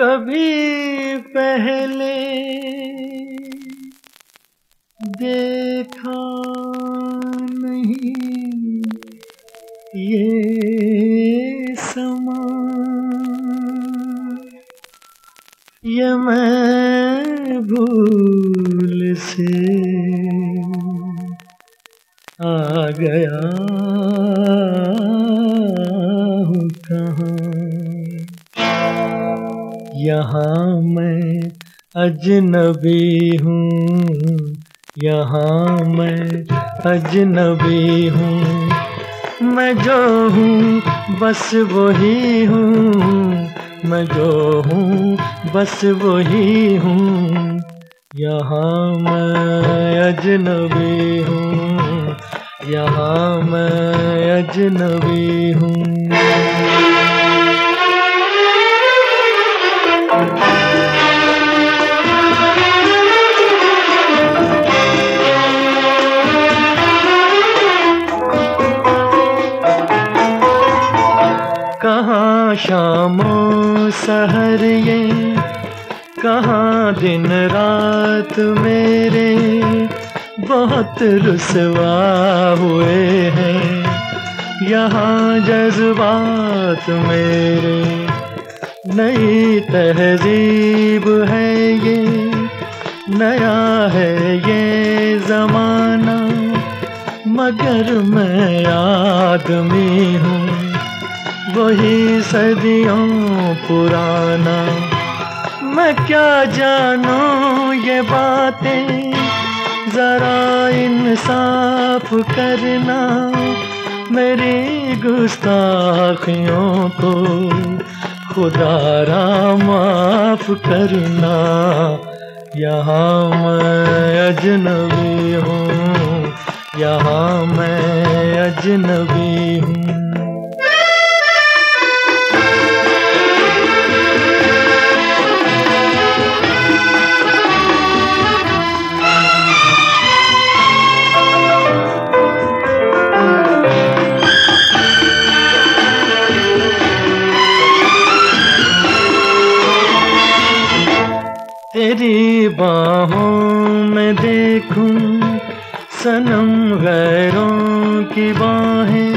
कभी पहले देखा नहीं ये समय ये मैं भूल से आ गया। यहाँ मैं अजनबी हूँ। यहाँ मैं अजनबी हूँ। मैं जो हूँ, बस वही हूँ। मैं जो हूँ, बस वही हूँ। यहाँ मैं अजनबी हूँ। यहाँ मैं अजनबी हूँ। कहाँ शामो सहर ये? कहाँ दिन रात मेरे? बहुत रुसवा हुए हैं। यहाँ जज्बात मेरे। नई तहजीब है ये, नया है ये जमाना, मगर मैं आदमी हूँ, वही सदियों पुराना। मैं क्या जानू ये बातें, जरा इंसाफ करना मेरी गुस्ताखियों को। खुदारा माफ़ करना। यहाँ मैं अजनबी हूँ यहाँ मैं अजनबी हूँ। तेरी बाहों में देखूँ, सनम गैरों की बाहें,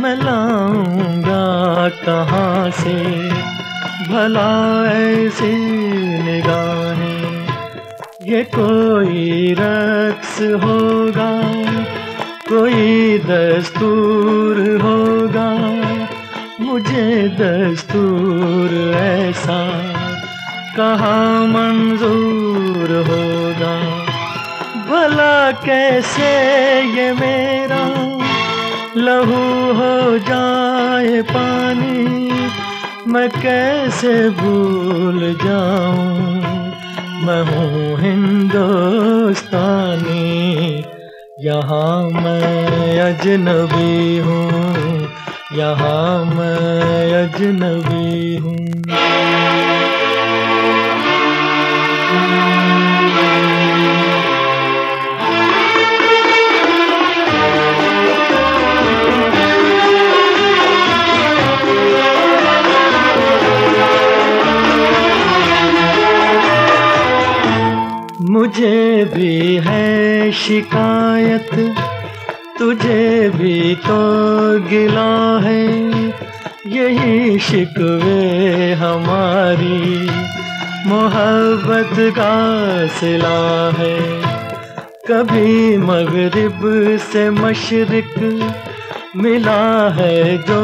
मैं लाऊँगा कहाँ से? भला ऐसी निगाहें, ये कोई रक्स होगा, कोई दस्तूर होगा, मुझे दस्तूर ऐसा कहाँ मंजूर होगा? भला कैसे ये मेरा लहू हो जाए पानी? मैं कैसे भूल जाऊँ? मैं हूँ हिंदुस्तानी, यहाँ मैं अजनबी हूँ, यहाँ मैं अजनबी हूँ। मुझे भी है शिकायत तुझे भी तो गिला है यही शिकवे हमारी। मोहब्बत का सिला है। कभी मगरिब से मशरक मिला है जो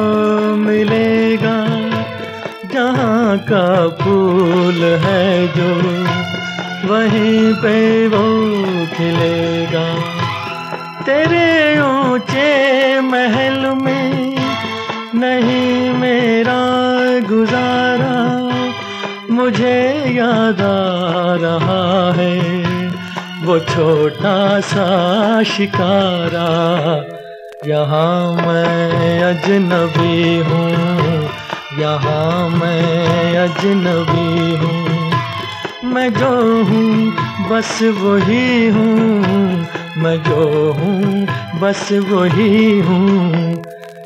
मिलेगा। जहाँ का फूल है जो वहीं पे वो खिलेगा। तेरे ऊँचे महल में नहीं मेरा गुजारा मुझे याद आ रहा है। वो छोटा सा शिकारा। यहाँ मैं अजनबी हूँ। यहाँ मैं अजनबी हूँ। मैं जो हूँ, बस वही हूँ। मैं जो हूँ, बस वही हूँ।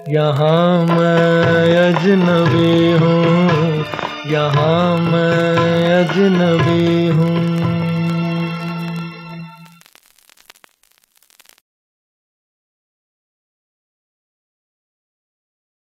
यहाँ मैं अजनबी हूँ। यहाँ मैं अजनबी हूँ।